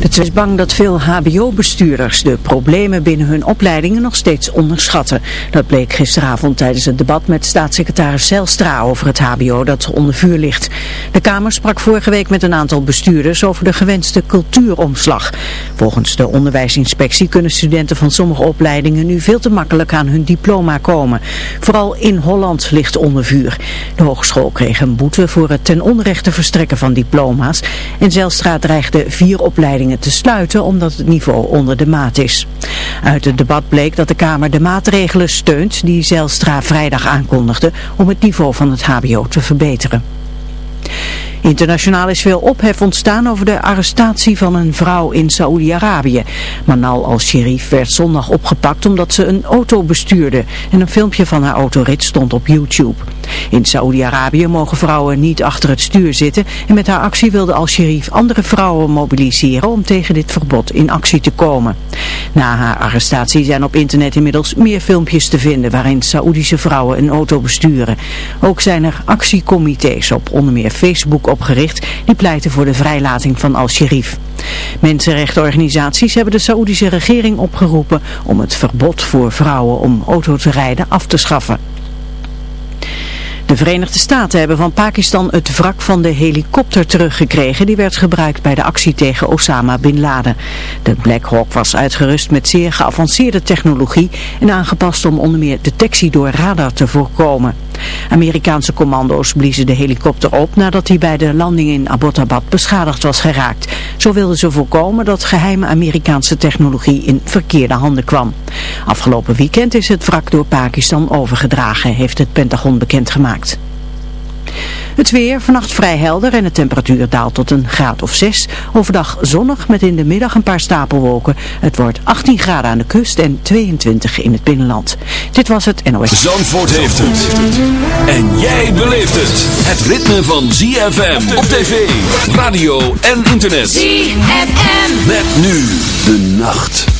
De Tweede is bang dat veel hbo-bestuurders de problemen binnen hun opleidingen nog steeds onderschatten. Dat bleek gisteravond tijdens het debat met staatssecretaris Zelstra over het hbo dat onder vuur ligt. De Kamer sprak vorige week met een aantal bestuurders over de gewenste cultuuromslag. Volgens de onderwijsinspectie kunnen studenten van sommige opleidingen nu veel te makkelijk aan hun diploma komen. Vooral in Holland ligt onder vuur. De hogeschool kreeg een boete voor het ten onrechte verstrekken van diploma's. En Zelstra dreigde vier opleidingen te sluiten omdat het niveau onder de maat is. Uit het debat bleek dat de Kamer de maatregelen steunt die Zelstra vrijdag aankondigde om het niveau van het hbo te verbeteren. Internationaal is veel ophef ontstaan over de arrestatie van een vrouw in Saoedi-Arabië. Manal al-Sherif werd zondag opgepakt omdat ze een auto bestuurde en een filmpje van haar autorit stond op YouTube. In Saoedi-Arabië mogen vrouwen niet achter het stuur zitten en met haar actie wilde al-Sherif andere vrouwen mobiliseren om tegen dit verbod in actie te komen. Na haar arrestatie zijn op internet inmiddels meer filmpjes te vinden waarin Saoedische vrouwen een auto besturen. Ook zijn er actiecomité's op onder meer Facebook opgericht die pleiten voor de vrijlating van al-Sherif. Mensenrechtenorganisaties hebben de Saoedische regering opgeroepen om het verbod voor vrouwen om auto te rijden af te schaffen. De Verenigde Staten hebben van Pakistan het wrak van de helikopter teruggekregen die werd gebruikt bij de actie tegen Osama Bin Laden. De Black Hawk was uitgerust met zeer geavanceerde technologie en aangepast om onder meer detectie door radar te voorkomen. Amerikaanse commando's bliezen de helikopter op nadat hij bij de landing in Abbottabad beschadigd was geraakt. Zo wilden ze voorkomen dat geheime Amerikaanse technologie in verkeerde handen kwam. Afgelopen weekend is het wrak door Pakistan overgedragen, heeft het Pentagon bekendgemaakt. Het weer, vannacht vrij helder en de temperatuur daalt tot een graad of 6. Overdag zonnig met in de middag een paar stapelwolken. Het wordt 18 graden aan de kust en 22 in het binnenland. Dit was het NOS. Zandvoort heeft het. En jij beleeft het. Het ritme van ZFM op tv, radio en internet. ZFM. Met nu de nacht.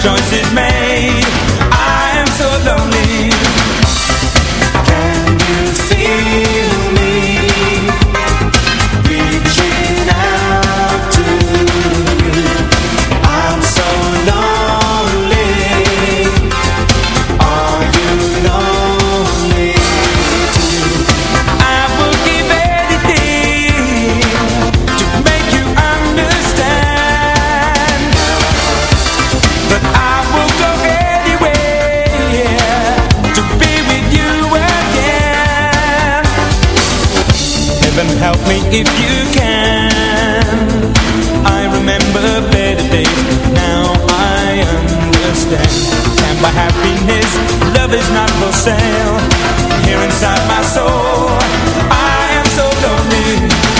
choice is made Heaven help me if you can. I remember better days Now I understand. And my happiness Love is not for sale. Here inside my soul I am so lonely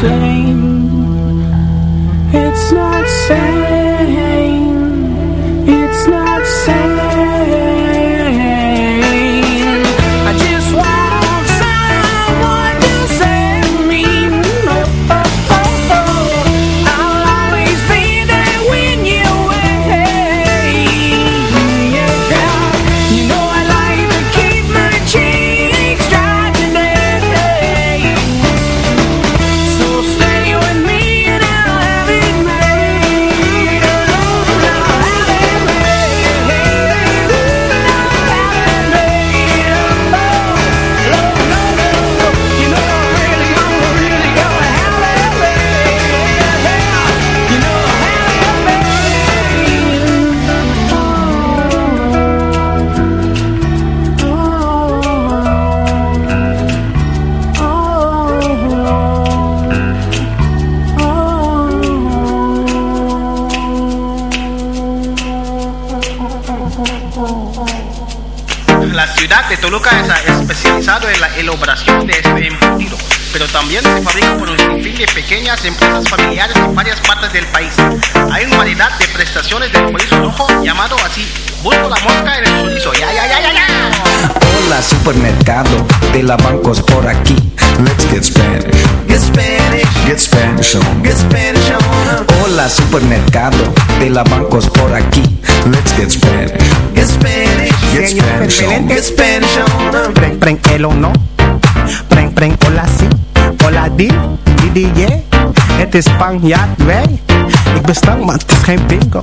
Supermercado supermercado de la bancos por aquí. Let's get Spanish. Get Spanish. Get Spanish on. Get Spanish on. Preng, preng, el o no. Preng, preng, hola si. Hola di, di, di, yeah. Het is Spanjaard, wij. Ik ben stank, maar het is geen bingo.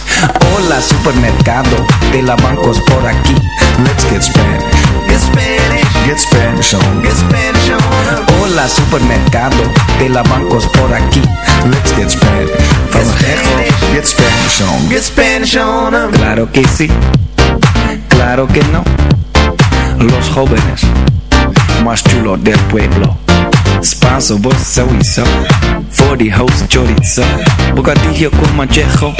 Hola, supermercado de la bancos por aquí. Let's get Spanish. Get Spanish. Get Spanish on. Get Spanish on. Hola, supermercado. De la bancos por aquí. Let's get Spanish. From Mexico. Get Spanish on. Get Spanish on 'em. Claro que sí. Claro que no. Los jóvenes más chulos del pueblo. Spanso, vos sowieso. Voor die host chorizo. Bocadillo con manchejo.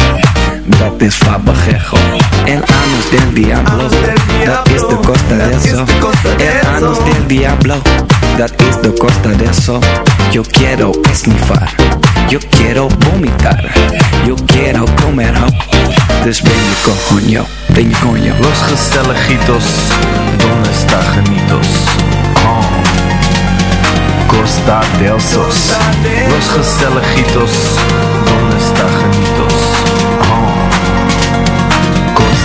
Dat is fabajejo. El anus del diablo. Dat is de costa de eso. El anus del diablo. Dat is de costa de eso. Yo quiero esnifar. Yo quiero vomitar. Yo quiero comer ho. Dus ben je coño. Ben je coño. Los gezelligitos, donde está genitos? Oh. Costa del Sos. Los gezelligitos,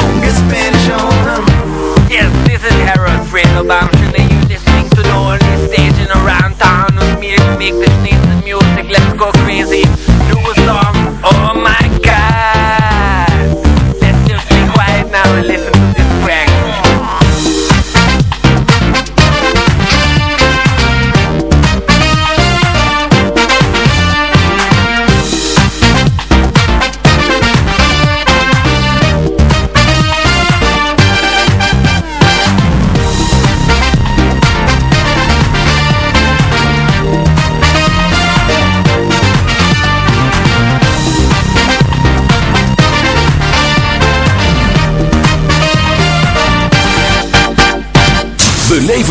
Spanish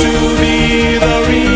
To be the reason.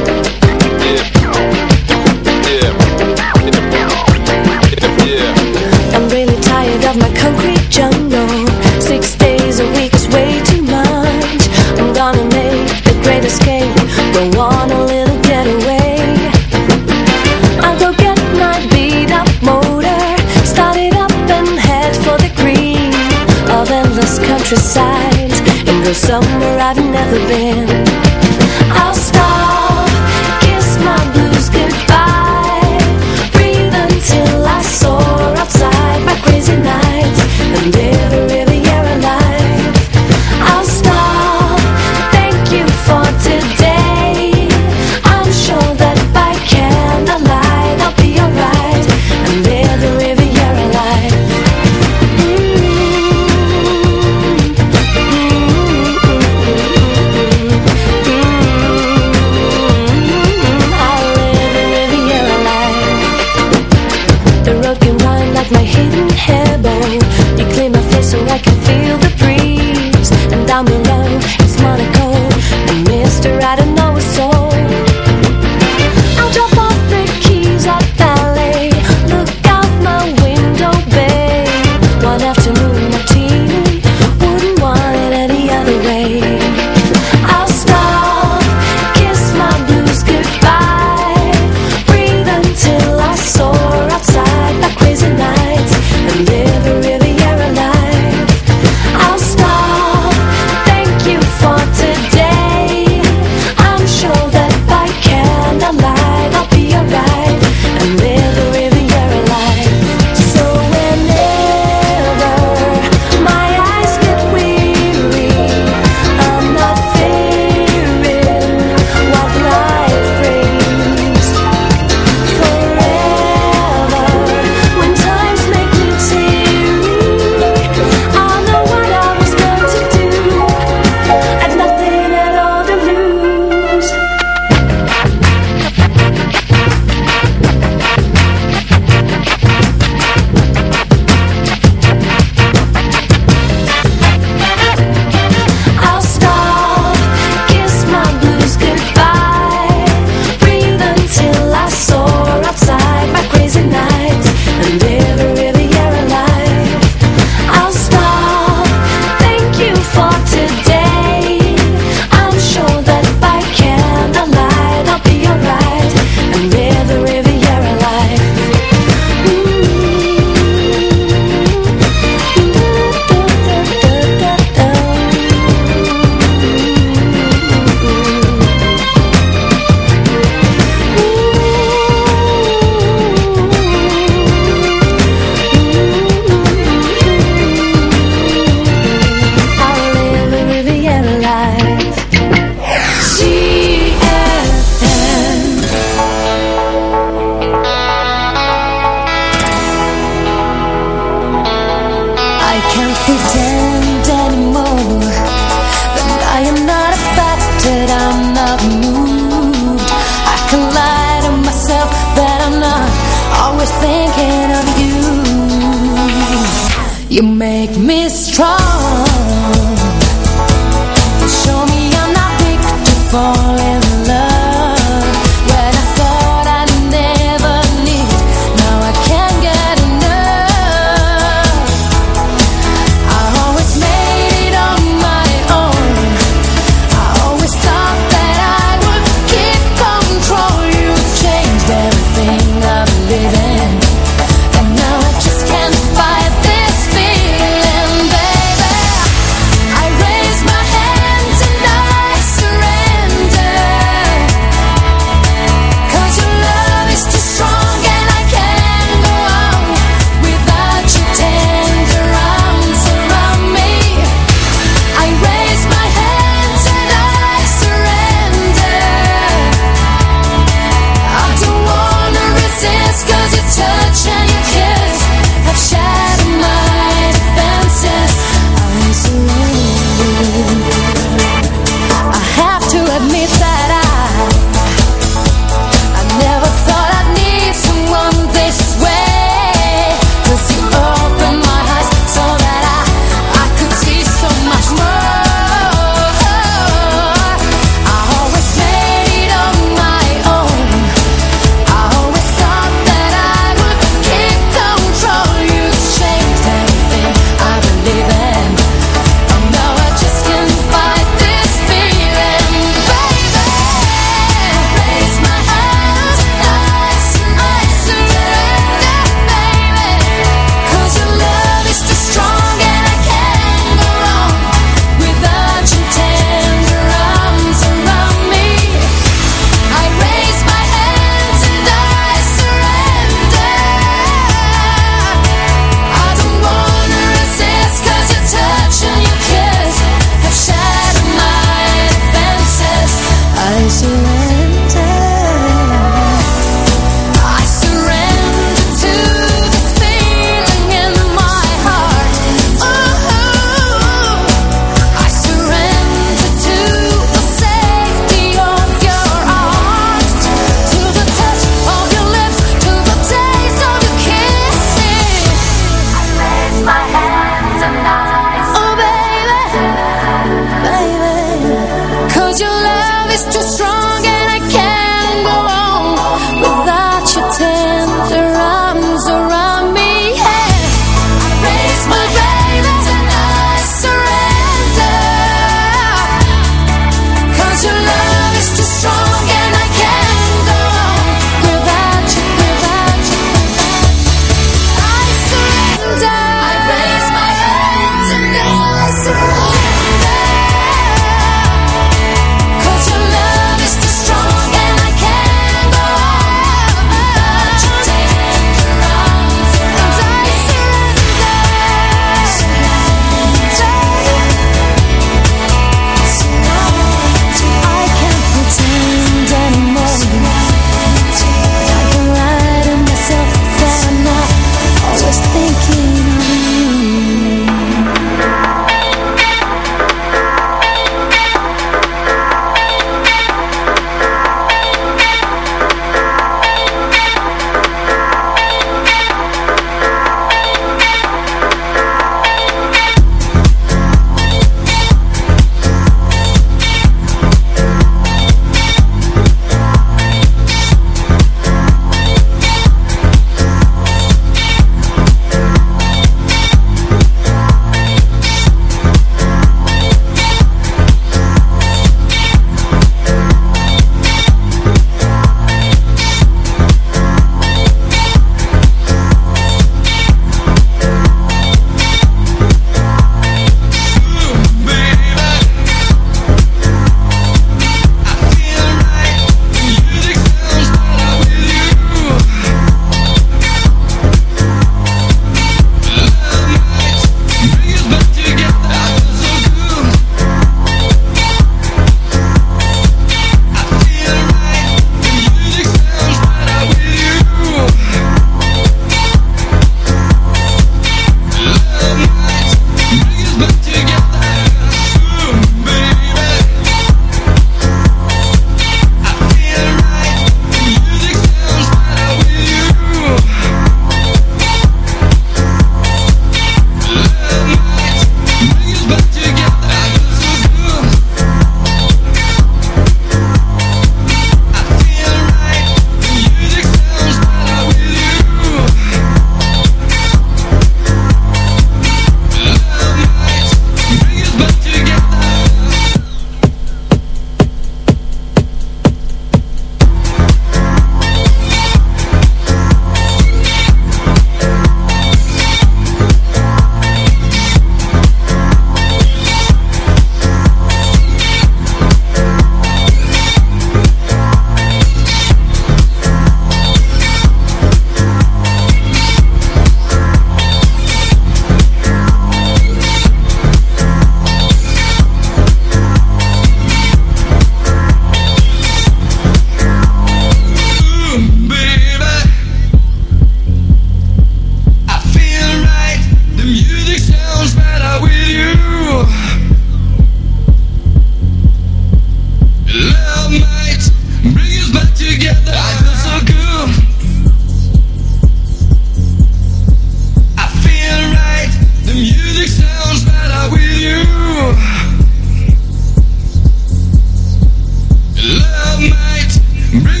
Love might bring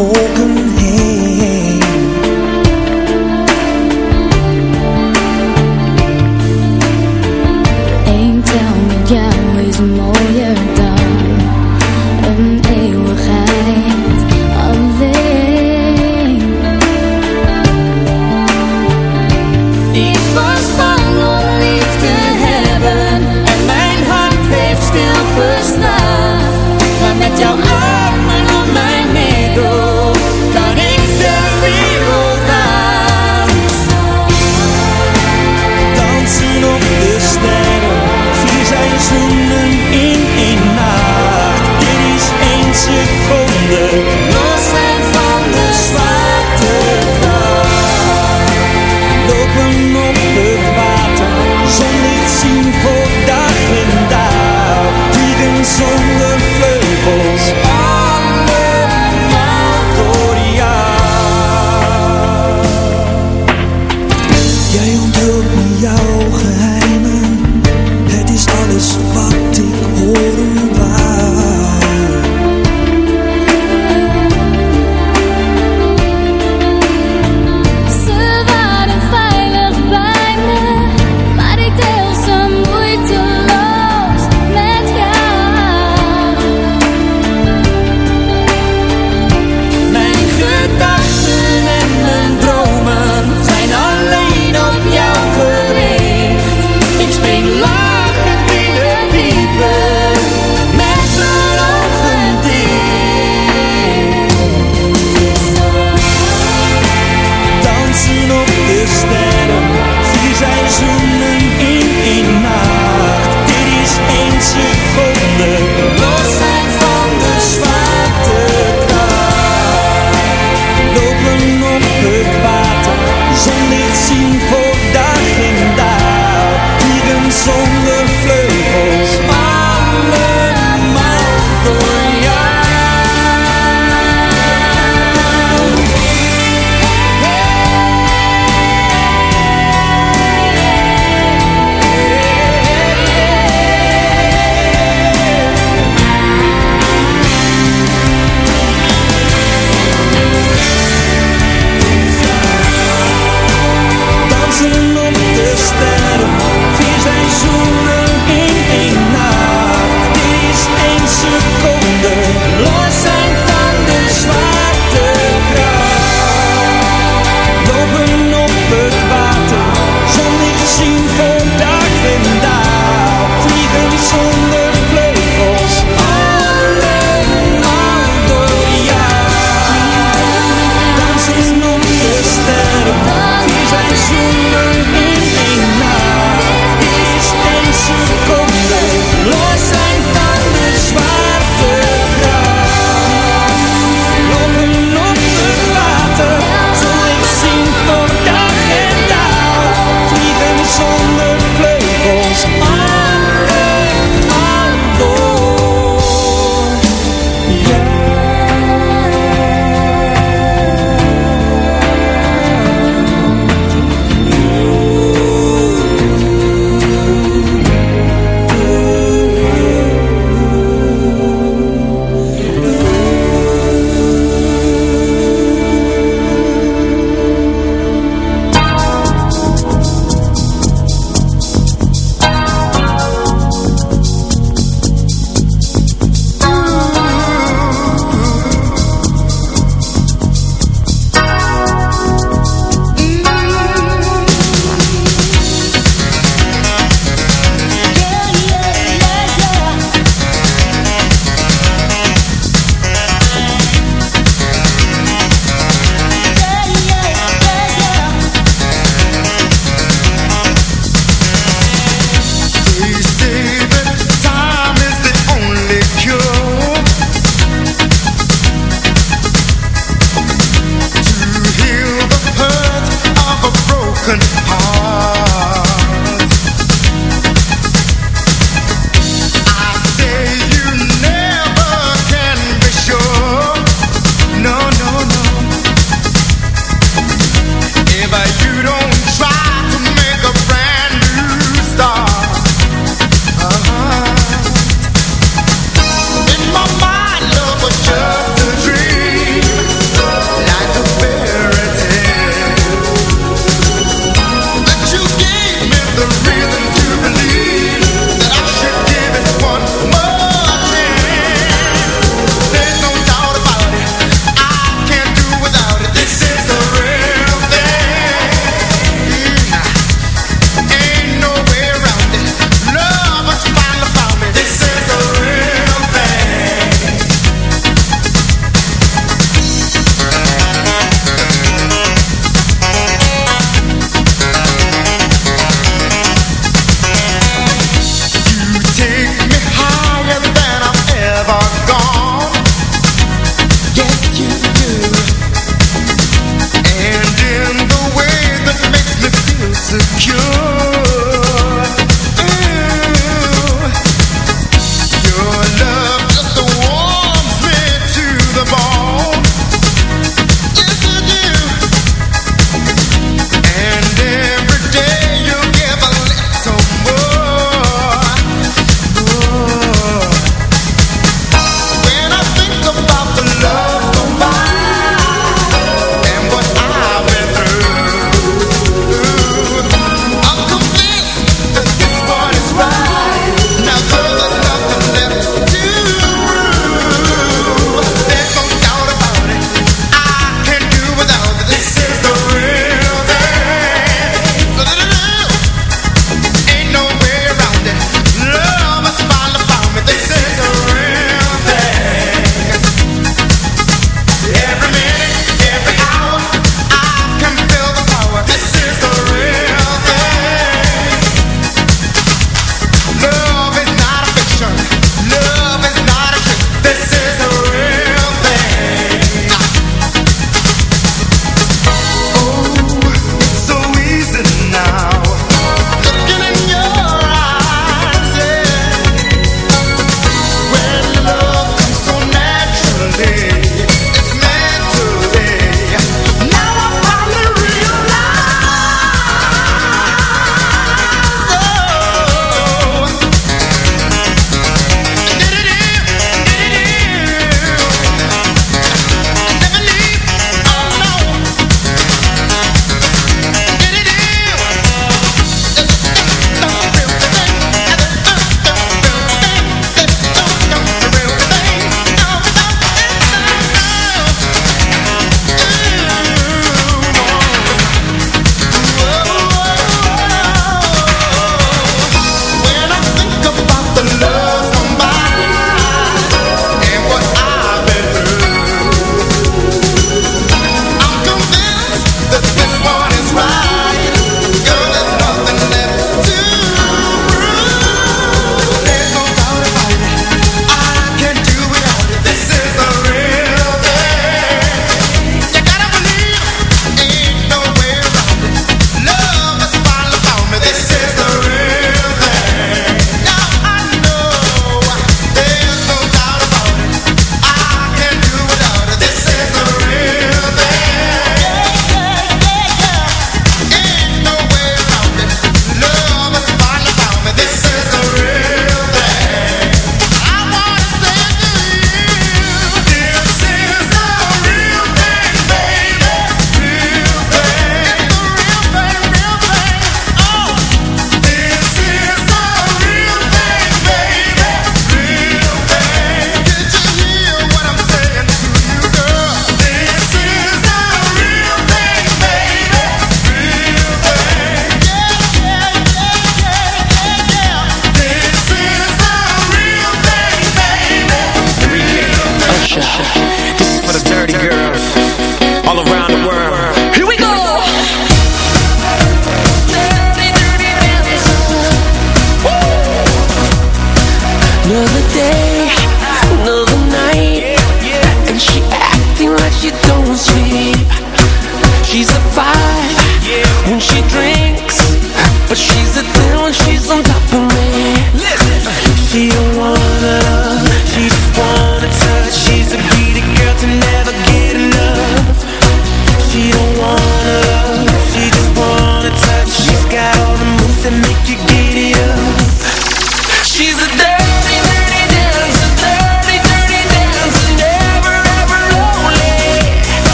volken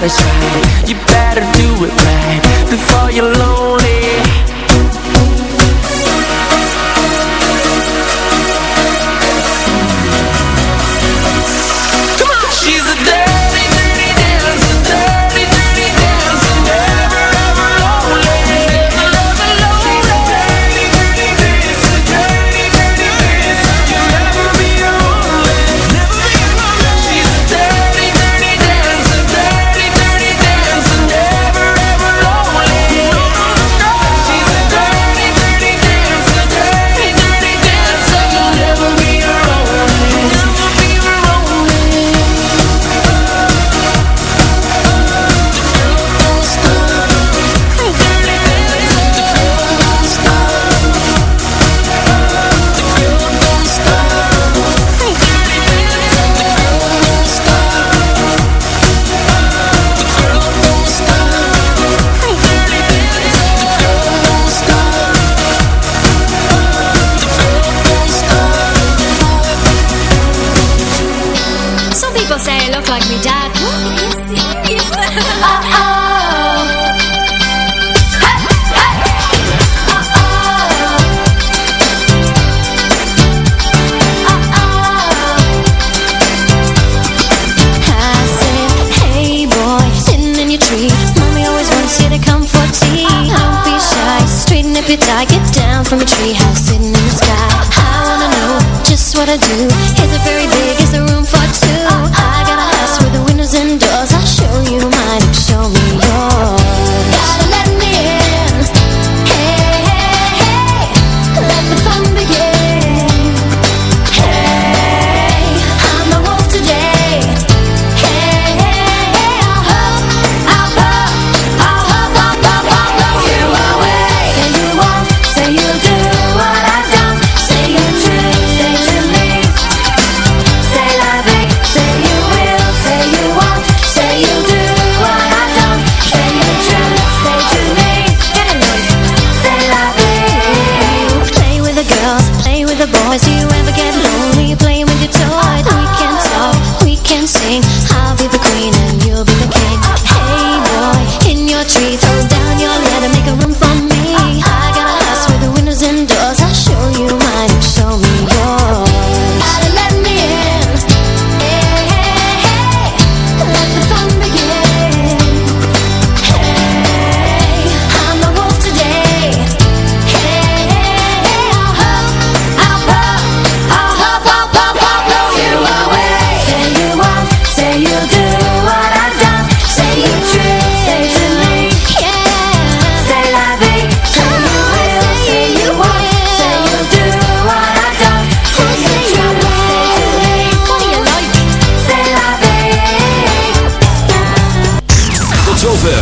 never shy what I do. Is it very